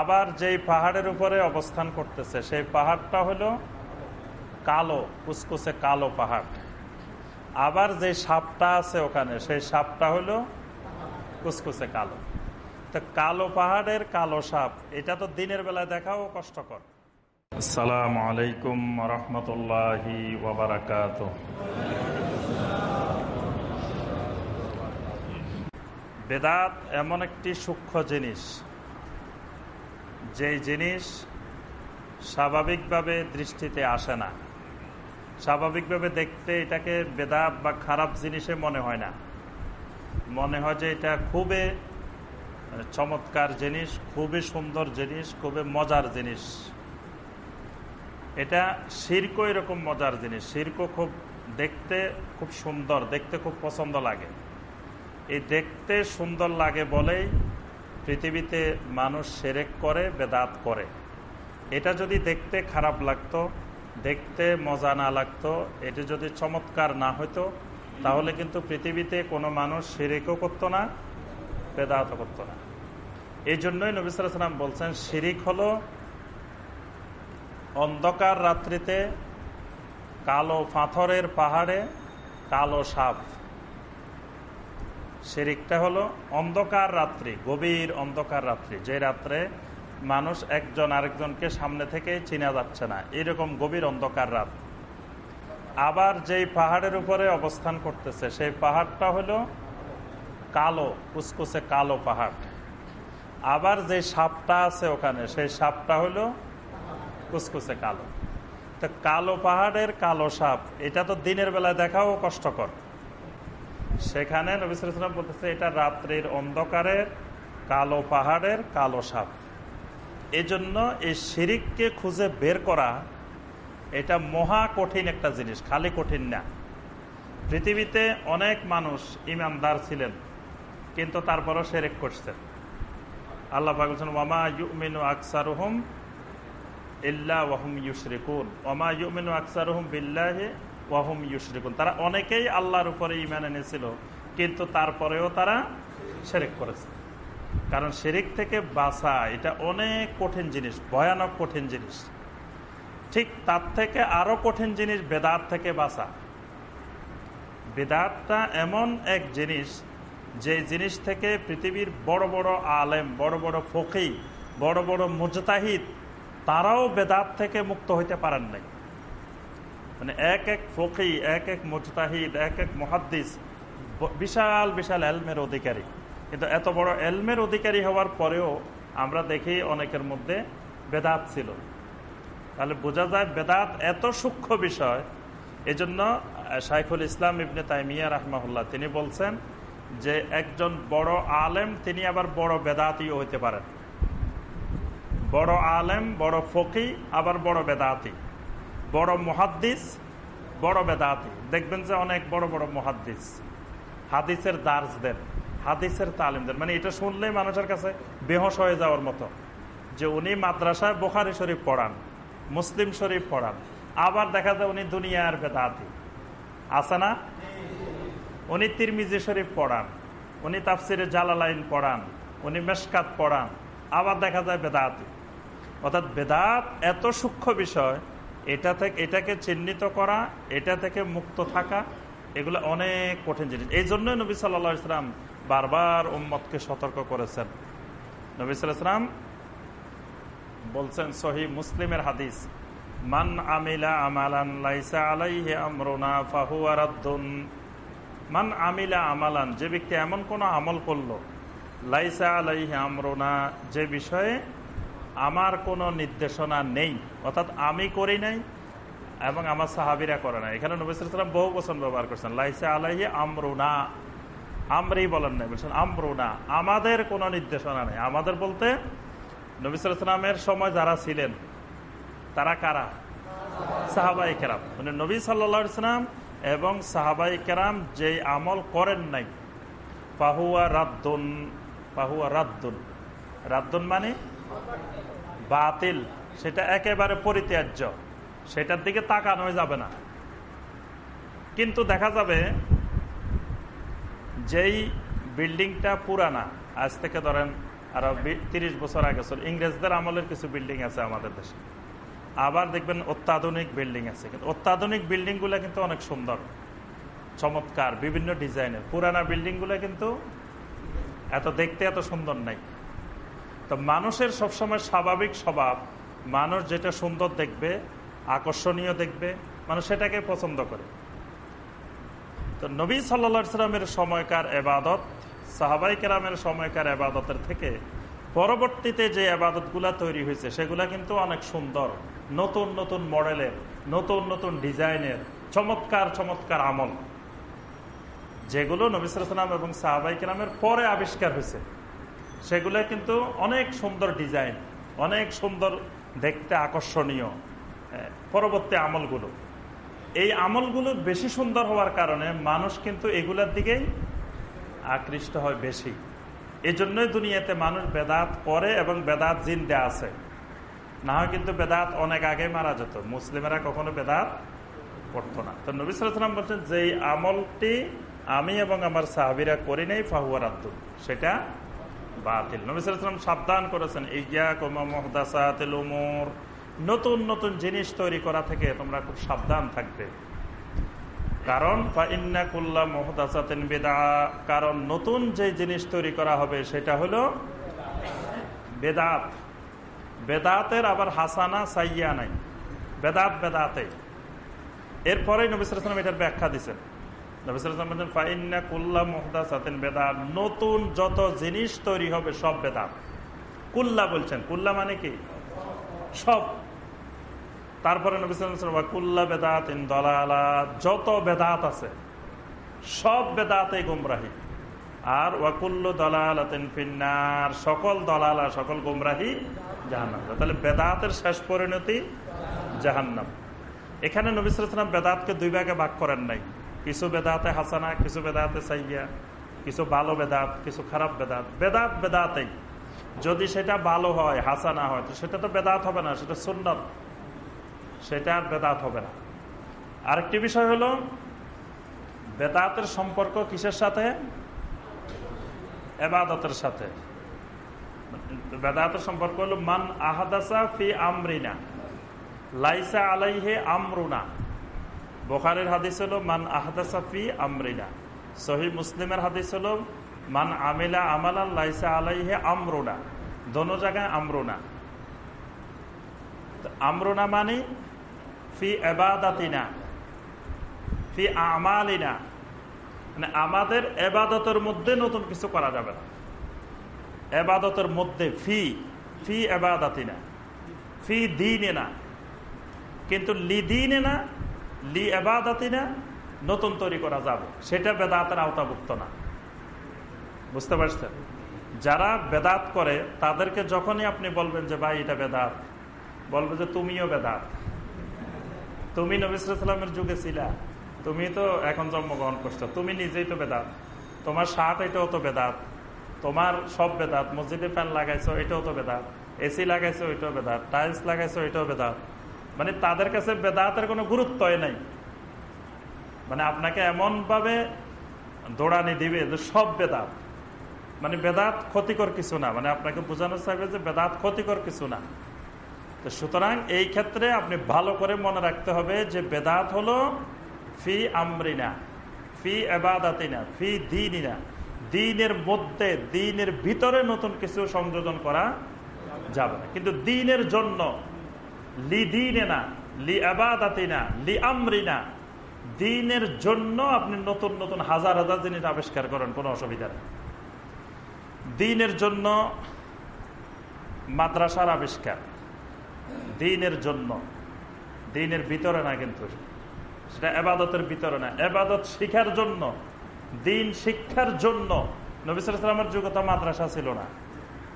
আবার যেই পাহাড়ের উপরে অবস্থান করতেছে সেই পাহাড়টা হলো কালো কুসকুসে কালো পাহাড়। আবার যে সাপটা আছে ওখানে সেই সাপটা হলো কুসকুসে কালো। তো কালো পাহাড়ের কালো সাপ এটা তো দিনের বেলায় দেখাও কষ্টকর। আসসালামু আলাইকুম রহমতুল্লাহি ওবরাকাত বেদাত এমন একটি সূক্ষ্ম জিনিস যেই জিনিস স্বাভাবিকভাবে দৃষ্টিতে আসে না। স্বাভাবিকভাবে দেখতে এটাকে বেদাত বা খারাপ জিনিসে মনে হয় না। মনে হয় যে এটা খুবই চমৎকার জিনিস, খুবই সুন্দর জিনিস, খুবই মজার জিনিস। এটা শির্ক এরকম মজার জিনিস। শির্ক খুব দেখতে খুব সুন্দর, দেখতে খুব পছন্দ লাগে। এই দেখতে সুন্দর লাগে বলেই পৃথিবীতে মানুষ সেরেক করে, বেদাত করে। এটা যদি দেখতে খারাপ লাগতো, দেখতে মজা না লাগতো, এটা যদি চমৎকার না হতো তাহলে কিন্তু পৃথিবীতে কোনো মানুষ শিরিকও করতো না, বেদাতও করতো না। এই জন্যই নবিসাম বলছেন, শিরিক হলো অন্ধকার রাত্রিতে কালো পাথরের পাহাড়ে কালো সাপ। শিরিকটা হলো অন্ধকার রাত্রি, গভীর অন্ধকার রাত্রি। যে রাত্রে মানুষ একজন আরেকজনকে সামনে থেকে চিনা যাচ্ছে না, এরকম গভীর অন্ধকার রাত। আবার যেই পাহাড়ের উপরে অবস্থান করতেছে, সেই পাহাড়টা হলো কালো, কুসকুসে কালো পাহাড়। আবার যে সাপটা আছে ওখানে, সেই সাপটা হলো কুসকুসে কালো। তো কালো পাহাড়ের কালো সাপ, এটা তো দিনের বেলায় দেখাও কষ্টকর। সেখানে নবিসাম বলতেছে, এটা রাত্রির অন্ধকারের, কালো পাহাড়ের, কালো সাপ। এজন্য এই শিরিককে খুঁজে বের করা, এটা মহা কঠিন একটা জিনিস, খালি কঠিন না। পৃথিবীতে অনেক মানুষ ইমানদার ছিলেন, কিন্তু তারপরও সেরেক করছেন আল্লাহ বলছেন, ওয়ামা ইউমিনু আকসার হুম ইল্লা ওয়াহুম ইউশরিকুন। ওমা ইউমিনু আকসার হুম বিল্লাহে ওয়াহুম ইউশরিকুন। তারা অনেকেই আল্লাহর উপরে ইমান এনেছিল, কিন্তু তারপরেও তারা সেরেক করেছে। কারণ শেরিক থেকে বাঁচা, এটা অনেক কঠিন জিনিস, ভয়ানক কঠিন জিনিস। ঠিক তার থেকে আরও কঠিন জিনিস বেদাত থেকে বাঁচা। বেদাতটা এমন এক জিনিস, যে জিনিস থেকে পৃথিবীর বড় বড় আলেম, বড় বড় ফকি বড় বড় মুজতাহিদ, তারাও বেদাত থেকে মুক্ত হইতে পারেন নাই। মানে এক এক ফকি, এক এক মুজতাহিদ, এক এক মহাদ্দিস বিশাল বিশাল এলমের অধিকারী। কিন্তু এত বড় এলমের অধিকারী হওয়ার পরেও আমরা দেখি অনেকের মধ্যে বেদাত ছিল। তাহলে বোঝা যায় বেদাত এত সূক্ষ্ম বিষয়, এজন্য শাইখুল ইসলাম ইবনে তাইমিয়া রাহমাহুল্লাহ তিনি বলছেন যে একজন বড় আলেম, তিনি আবার বড় বেদাতিও হইতে পারেন। বড় আলেম, বড় ফকি, আবার বড় বেদাতি। বড় মহাদ্দিস, বড় বেদাতি। দেখবেন যে অনেক বড় বড় মহাদ্দিস। হাদিসের দার্স দেন হাদিসের তালিম দেন মানে এটা শুনলেই মানুষের কাছে বেহস হয়ে যাওয়ার মতো। যে উনি মাদ্রাসায় বোখারি শরীফ পড়ান, মুসলিম শরীফ পড়ান। আবার দেখা যায় উনি দুনিয়ার বেদাতি। আছে না? উনি তিরমিজি শরীফ পড়ান, উনি তাফসিরে জালালাইন পড়ান, উনি মেশকাত পড়ান, আবার দেখা যায় বেদাতি। অর্থাৎ বেদাত এত সূক্ষ্ম বিষয় এটা থেকে এটাকে চিহ্নিত করা, এটা থেকে মুক্ত থাকা, এগুলো অনেক কঠিন জিনিস। এই জন্যই নবী সাল্লা ইসলাম বারবার উম্মতকে সতর্ক করেছেন। নবী ইসলাম বলছেন সহি মুসলিমের হাদিস, মান আমিলা আমালান লাইসা আলাইহি আমরুনা ফাহুয়ারাদ্দুন মান আমিলা আমালান, যে ব্যক্তি এমন কোন আমল করল, লাইসা আলাইহি আমরুনা, যে বিষয়ে আমার কোনো নির্দেশনা নেই। অর্থাৎ আমি করি নাই এবং আমার সাহাবিরা করে না এখানে নবিসাম বহু বছর ব্যবহার করছেন। লাইসা আলাইহি আমরুনা। আমরি বলেন নাই, বলছেন আমরুনা। আমাদের কোনো নির্দেশনা নেই। আমাদের বলতে নবিসামের সময় যারা ছিলেন, তারা কারা? সাহাবাই কেরাম। মানে নবী সাল্লাম এবং সাহাবাই কেরাম যে আমল করেন নাই পাহুয়া রাদ্দুন পাহুয়া রাদ্দুন। রাদ্দুন মানে বাতিল, সেটা একেবারে পরিত্যাজ্য। সেটার দিকে তাকানো যাবে না। কিন্তু দেখা যাবে, যেই বিল্ডিংটা পুরানা, আজ থেকে ধরেন আরও তিরিশ বছর আগে ছিল ইংরেজদের আমলের কিছু বিল্ডিং আছে আমাদের দেশে। আবার দেখবেন অত্যাধুনিক বিল্ডিং আছে। কিন্তু অত্যাধুনিক বিল্ডিংগুলো কিন্তু অনেক সুন্দর, চমৎকার, বিভিন্ন ডিজাইনের। পুরানা বিল্ডিংগুলো কিন্তু এত দেখতে এত সুন্দর নাই। তো মানুষের সবসময় স্বাভাবিক স্বভাব, মানুষ যেটা সুন্দর দেখবে, আকর্ষণীয় দেখবে, মানুষ সেটাকে পছন্দ করে। তো নবী সাল্লা সাল্লামের সময়কার এবাদত, সাহাবাই কেরামের সময়কার এবাদতের থেকে পরবর্তীতে যে আবাদতগুলা তৈরি হয়েছে, সেগুলা কিন্তু অনেক সুন্দর, নতুন নতুন মডেলের, নতুন নতুন ডিজাইনের, চমৎকার চমৎকার আমল। যেগুলো নবিসাম এবং সাহাবাই কেরামের পরে আবিষ্কার হয়েছে। সেগুলো কিন্তু অনেক সুন্দর ডিজাইন, অনেক সুন্দর দেখতে আকর্ষণীয় পরবর্তী আমলগুলো। এই আমলগুলো বেশি সুন্দর হওয়ার কারণে মানুষ কিন্তু এগুলার দিকেই আকৃষ্ট হয় বেশি। এই জন্যই দুনিয়াতে মানুষ বেদাত করে এবং বেদাত জিন্দে আছে। না হয় কিন্তু বেদাত অনেক আগে মারা যেত। মুসলিমেরা কখনো বেদাত করতো না। তো নবী সালাম বলছেন যে আমলটি আমি এবং আমার সাহাবিরা করি নাই ফাহুয়ার আব্দুল সেটা বাতিল। নবী সালাম সাবধান করেছেন ইয়া কোমা মহদাসাতিল উমর। নতুন নতুন জিনিস তৈরি করা থেকে তোমরা খুব সাবধান থাকবে। কারণ বেদা কারণ, নতুন যে জিনিস তৈরি করা হবে সেটা হলো বেদাত। বেদাতের আবার হাসানা সাইয়া নাই। বেদাত বেদাতে এরপরে নবিসাম এটার ব্যাখ্যা দিচ্ছেন নতুন যত জিনিস তৈরি হবে, সব বেদাত। কুল্লা বলছেন, কুল্লা মানে কি? সব। তারপরে কুল্লা বেদাত দলালা। যত বেদাত আছে, সব বেদাতে গুমরাহি। আর ওয়াকুল্লু দলালাতিন ফিন্নার। সকল দলালা সকল গুমরাহি জাহান্নাম। তাহলে বেদাতের শেষ পরিণতি জাহান্নাম। এখানে নবিসাম বেদাতকে দুই ভাগে ভাগ করেন নাই। কিছু বেদাতে হাসানা কিছু বেদাতে সাইয়া কিছু ভালো বেদাত কিছু খারাপ বেদাত বেদাত বেদাতেই যদি সেটা ভালো হয় হাসানা হয় তো সেটা তো বেদাত হবে না সেটা সুন্নত সেটা আর বেদাত হবে না আরেকটি বিষয় হলো বেদাতের সম্পর্ক কিসের সাথে এবাদতের সাথে বেদাতের সম্পর্ক হলো মান আহাদাসা ফি আমরিনা লাইসা আলাইহে আমরুনা বোখারের হাদিস হলো, মান আহাদাসা ফি আমরিনা। সহি মুসলিমের হাদিস হলো, মান আমিলা আমালান লাইসা আলাইহে আমরুনা। দোনো জায়গায় আমরুনা। আমরুনা মানে ফি এবাদাতিনা, ফি আমালিনা। মানে আমাদের এবাদতের মধ্যে নতুন কিছু করা যাবে না। এবাদতের মধ্যে ফি ফি এবাদাতিনা, ফি দিনে না কিন্তু লি দিনে না লি এবাদাতিনা, নতুন তৈরি করা যাবে। সেটা বেদাতের আওতাভুক্ত না। বুঝতে পারছেন? যারা বেদাত করে, তাদেরকে যখনই আপনি বলবেন যে, ভাই, এটা বেদাত। বলবে যে, তুমিও বেদাত। তুমি নবিসামের যুগে ছিলা। তুমি তো এখন জন্মগ্রহণ করছ। তুমি নিজেই তো বেদাত। তোমার শার্ট এটাও তো বেদাত। তোমার সব বেদাত। মসজিদে ফ্যান লাগাইছো, এটাও তো বেদাত। এসি লাগাইছো, এটাও বেদাত। টাইলস লাগাইছো, এটাও বেদাত। মানে তাদের কাছে বেদাতের কোনো গুরুত্বই নাই। মানে আপনাকে এমন ভাবে দৌড়ানি দিবে যে সব বেদাত। মানে বেদাত ক্ষতিকর কিছু না। মানে আপনাকে বোঝানো চাইবে যে বেদাত ক্ষতিকর কিছু না। তো সুতরাং এই ক্ষেত্রে আপনি ভালো করে মনে রাখতে হবে যে বেদাত হলো ফি আমরিনা, ফি এবাদাতিনা, ফি দিনা দিনের মধ্যে, দিনের ভিতরে নতুন কিছু সংযোজন করা যাবে না। কিন্তু দিনের জন্য লি দিনে লি আবাদাতিনা, লি আমরিনা। দিনের জন্য আপনি নতুন নতুন হাজার হাজার জিনিস আবিষ্কার করেন, কোনো অসুবিধা নেই। দিনের জন্য মাদ্রাসার আবিষ্কার। দিনের জন্য। দিনের ভিতরে না কিন্তু। সেটা এবাদতের ভিতরে না। এবাদত শিখার জন্য। দিন শিক্ষার জন্য। নবিসামের যুগত মাদ্রাসা ছিল না।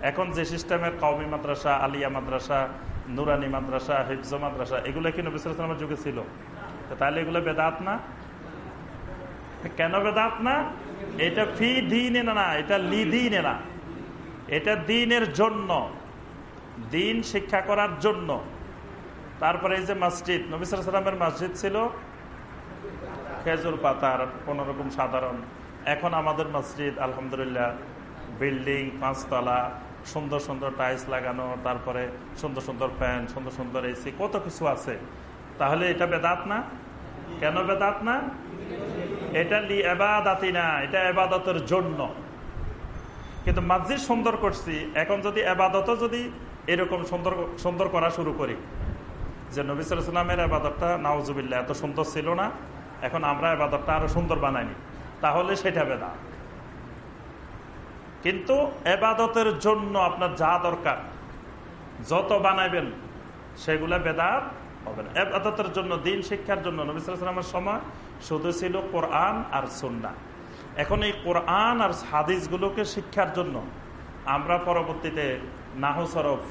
এখন যে সিস্টেমের কওমি মাদ্রাসা, আলিয়া মাদ্রাসা নুরানি মাদ্রাসা, হিফজ মাদ্রাসা, এগুলো কি নবিসামের যুগে ছিল? তাহলে এগুলো বেদাত না? কেন বেদাত না? এটা ফি দিনে না এটা লি দিনে না। এটা দিনের জন্য। দিন শিক্ষা করার জন্য। তারপরে এই যে মসজিদ নবিসার সালামের মসজিদ ছিল খেজুর পাতার কোনোরকম সাধারণ। এখন আমাদের মসজিদ, আলহামদুলিল্লাহ, বিল্ডিং, পাঁচতলা সুন্দর সুন্দর টাইলস লাগানো, তারপরে সুন্দর সুন্দর ফ্যান সুন্দর সুন্দর এসি, কত কিছু আছে। তাহলে এটা বেদাত না? কেন বেদাত না? এটা লি এবাদাতি না, এটা এবাদতের জন্য। কিন্তু মসজিদ সুন্দর করছি, এখন যদি এবাদত যদি এরকম সুন্দর সুন্দর করা শুরু করি। যে নবী সালামের আবাদতটা নাওজুবিল্লা এত সুন্দর ছিল না, এখন আমরা আবাদতটা আরও সুন্দর বানাইনি তাহলে সেটা বেদা কিন্তু এবাদতের জন্য আপনার যা দরকার, যত বানাইবেন, সেগুলা বেদাত হবে না। এবাদতের জন্য, দিন শিক্ষার জন্য নবী সালামের সময় শুধু ছিল কোরআন আর সন্না এখন এই কোরআন আর হাদিসগুলোকে শিক্ষার জন্য আমরা পরবর্তীতে নাহসরফ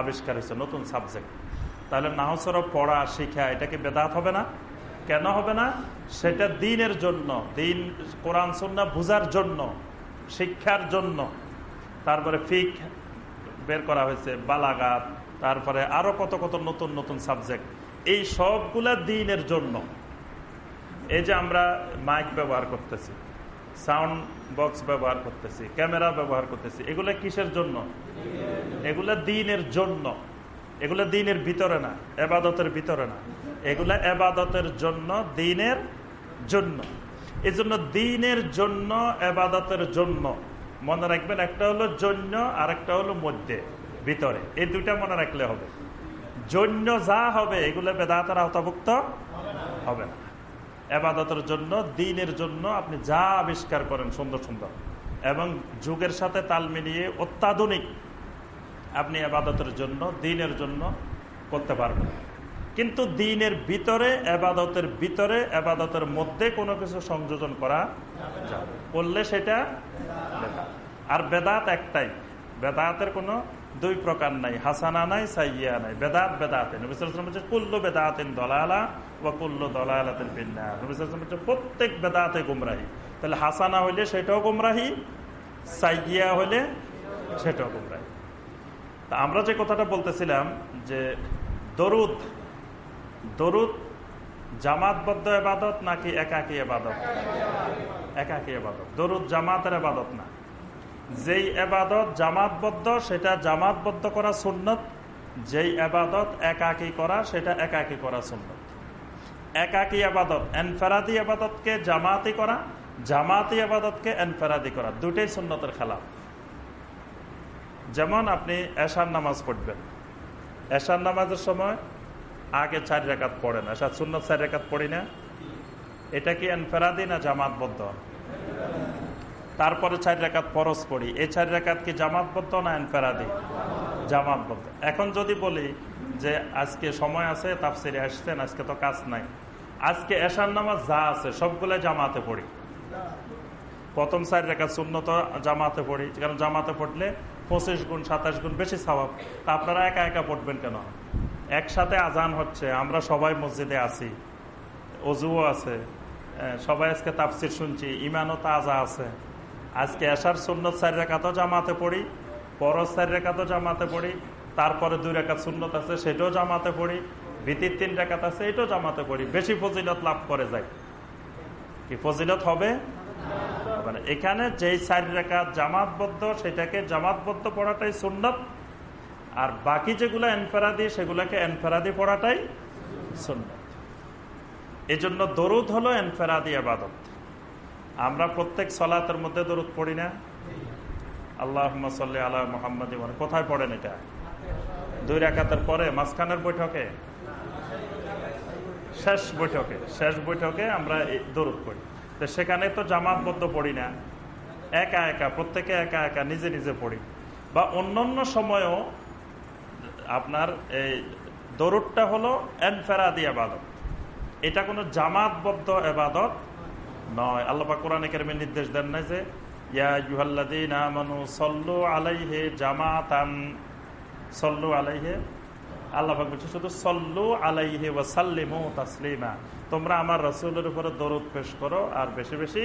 আবিষ্কার হয়েছে, নতুন সাবজেক্ট। তাহলে নাহসরফ পড়া শিখা এটাকে বেদাত হবে না? কেন হবে না? সেটা দিনের জন্য, দিন, কোরআন সন্না বুঝার জন্য শিক্ষার জন্য। তারপরে ফিক বের করা হয়েছে, বালাগাত, তারপরে আরও কত কত নতুন নতুন সাবজেক্ট। এই সবগুলা দিনের জন্য। এই যে আমরা মাইক ব্যবহার করতেছি, সাউন্ড বক্স ব্যবহার করতেছি, ক্যামেরা ব্যবহার করতেছি, এগুলা কিসের জন্য? এগুলা দিনের জন্য। এগুলা দিনের ভিতরে না, এবাদতের ভিতরে না। এগুলা এবাদতের জন্য, দিনের জন্য। এই জন্য দিনের জন্য, এবাদতের জন্য। মনে রাখবেন, একটা হলো জন্য আর একটা হলো মধ্যে, ভিতরে। এই দুইটা মনে রাখলে হবে। জন্য যা হবে, এগুলো বেদাতের আওতাভুক্ত হবে না। এবাদতের জন্য, দিনের জন্য আপনি যা আবিষ্কার করেন, সুন্দর সুন্দর। এবং যুগের সাথে তাল মিলিয়ে অত্যাধুনিক আপনি আবাদতের জন্য, দিনের জন্য করতে পারবেন। কিন্তু দিনের ভিতরে, এবাদতের ভিতরে, এবাদতের মধ্যে কোনো কিছু সংযোজন করা যাবে। করলে সেটা আর বেদাত একটাই। বেদাতের কোনো দুই প্রকার নাই। হাসানা নাই সাইয়া নাই। বেদাত বেদাতে নবিসাম হচ্ছে কুল্ল বেদাতেন দলালা বা কুল্ল দলালাতেন বিন্যা নবিসাম হচ্ছে প্রত্যেক বেদাতে গুমরাহি। তাহলে হাসানা হইলে সেটাও গুমরাহি সাইয়া হইলে সেটাও গুমরাহি। তা আমরা যে কথাটা বলতেছিলাম যে দরুদ দরুদ জামাতবদ্ধ এবাদত নাকি একাকি এবাদত? একাকি এবাদত। দরুদ জামাতের এবাদত না। যেই এবাদত জামাতবদ্ধ সেটা জামাতবদ্ধ করা সুন্নত। যেই এবাদত একাকি করা, সেটা একাকি করা সুন্নত। একাকি আবাদত এনফেরাদি আবাদতকে জামাতি করা, জামাতি আবাদতকে এনফেরাদি করা। দুটাই সুন্নতের খেলা যেমন আপনি এশার নামাজ পড়বেন। এশার নামাজের সময় আগে চার রেখাত পড়েন এশার সুন্নত চার রেখাত পড়ি না। এটা কি এনফেরাদি না জামাতবদ্ধ? তারপরে চার রেখাত পরশ পড়ি। এই চার রেখাত কি জামাতবদ্ধ না এনফেরাদি? জামাতবদ্ধ। এখন যদি বলি যে আজকে সময় আছে, তাফসিরে আসছেন, আজকে তো কাজ নাই। আজকে এশার নামাজ যা আছে সবগুলো জামাতে পড়ি। প্রথম চার রেখা শূন্য তো জামাতে পড়ি, কারণ জামাতে পড়লে পঁচিশ গুণ, সাতাশ গুণ বেশি স্বভাব। তা আপনারা একা একা পড়বেন কেন? একসাথে আজান হচ্ছে, আমরা সবাই মসজিদে আছি। অজুও আছে। সবাই আজকে তাফসির শুনছি ইমানও তাজা আছে। আজকে এসার সুন্নত চার রেখাতও জামাতে পড়ি পরশ চার রেখাতও জামাতে পড়ি, তারপরে দুই রেখাত সুন্নত আছে, সেটাও জামাতে পড়ি, ভিতির তিন রেখাত আছে, এটাও জামাতে পড়ি। বেশি ফজিলত লাভ করে যায়। কি ফজিলত হবে? মানে এখানে যেই চার রেখা জামাতবদ্ধ, সেটাকে জামাতবদ্ধ পড়াটাই সুন্নত আর বাকি যেগুলো এনফেরাদি, সেগুলোকে এনফেরাদি পড়াটাই সুন্নত। এই জন্য দরুদ হলো এনফেরাদি আবাদত আমরা প্রত্যেক সলাতের মধ্যে দরুদ পড়ি না। আল্লাহ আল্লাহ মোহাম্মদ কোথায় পড়েন এটা? দুই রেখাতের পরে, মাঝখানের বৈঠকে? শেষ বৈঠকে। শেষ বৈঠকে আমরা দরুদ পড়ি। তো সেখানে তো জামাতবদ্ধ পড়ি না। একা একা, প্রত্যেকে একা একা, নিজে নিজে পড়ি। বা অন্যান্য সময়ও আপনার এই দরুদটা হলো এনফেরাদি আবাদত এটা কোনো জামাতবদ্ধ এবাদত নয়। আল্লাপা কোরআন কেরমের নির্দেশ দেন না যে সল্লু সল্লু শুধু সল্লু ওয়াসাল্লিমু তোমরা আমার রসুলের করো আর বেশি বেশি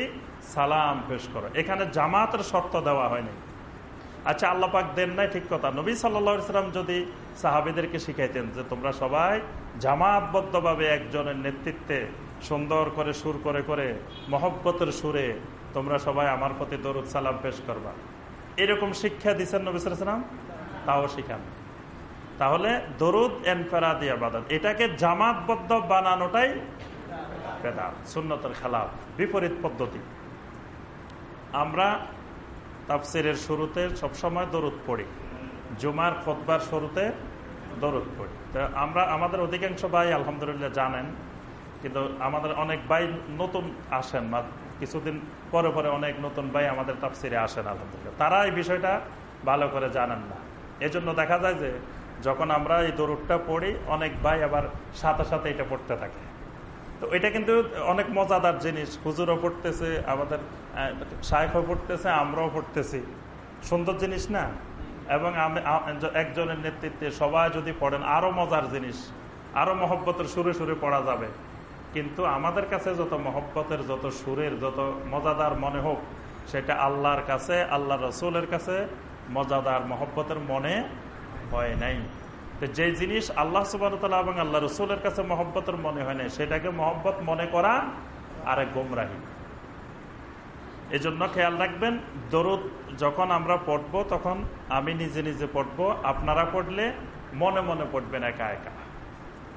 সালাম করো। এখানে জামাতের শর্ত দেওয়া হয়নি। আচ্ছা আল্লাপাক দেন নাই ঠিক কথা। নবী সাল্লাম যদি সাহাবিদেরকে শিখাইতেন যে তোমরা সবাই জামাতবদ্ধভাবে একজনের নেতৃত্বে সুন্দর করে সুর করে করে, মহব্বতের সুরে তোমরা সবাই আমার প্রতি দরুদ সালাম পেশ করবা। এরকম শিক্ষা দিচ্ছেন নবিসাম তাও শিখান। তাহলে দরুদ এনফেরাদি আবাদত, এটাকে জামাতবদ্ধ বানানোটাই বেদাত, সুন্নতের খেলাফ, বিপরীত পদ্ধতি। আমরা তাফসিরের শুরুতে সবসময় দরুদ পড়ি, জুমার খোদবার শুরুতে দরুদ পড়ি। তো আমরা, আমাদের অধিকাংশ ভাই আলহামদুলিল্লাহ জানেন, কিন্তু আমাদের অনেক ভাই নতুন আসেন বা কিছুদিন পরে পরে অনেক নতুন ভাই আমাদের তাফসিরে আসেন আলহামদুলিল্লাহ। তারা এই বিষয়টা ভালো করে জানেন না। এজন্য দেখা যায় যে যখন আমরা এই দরুদটা পড়ি, অনেক ভাই আবার সাথে সাথে এটা পড়তে থাকে। তো এটা কিন্তু অনেক মজাদার জিনিস। হুজুরও পড়তেছে, আমাদের শায়খও পড়তেছে, আমরাও পড়তেছি। সুন্দর জিনিস না? এবং আমি একজনের নেতৃত্বে সবাই যদি পড়েন, আরও মজার জিনিস, আরও মহব্বতের সুরে সুরে পড়া যাবে। কিন্তু আমাদের কাছে যত মহব্বতের, যত সুরের, যত মজাদার মনে হোক, সেটা আল্লাহর কাছে আল্লাহ রসুলের কাছে মজাদার মহব্বতের মনে হয় নাই। তো যে জিনিস আল্লাহ সুবাহতাল্লাহ এবং আল্লাহ রসুলের কাছে মহব্বতের মনে হয় নাই, সেটাকে মহব্বত মনে করা আর এক গোমরাহী। এই জন্য খেয়াল রাখবেন, দরুদ যখন আমরা পড়ব, তখন আমি নিজে নিজে পড়ব। আপনারা পড়লে মনে মনে পড়বেন একা একা।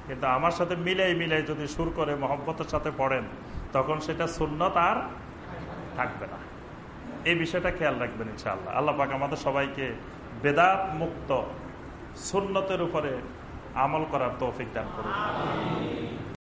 কিন্তু আমার সাথে মিলাই মিলাই যদি সুর করে মহব্বতের সাথে পড়েন, তখন সেটা সুন্নত আর থাকবে না। এই বিষয়টা খেয়াল রাখবেন ইনশাআল্লাহ। আল্লাহ পাক আমাদের সবাইকে বেদাত মুক্ত, সুন্নতের উপরে আমল করার তৌফিক দান করুন।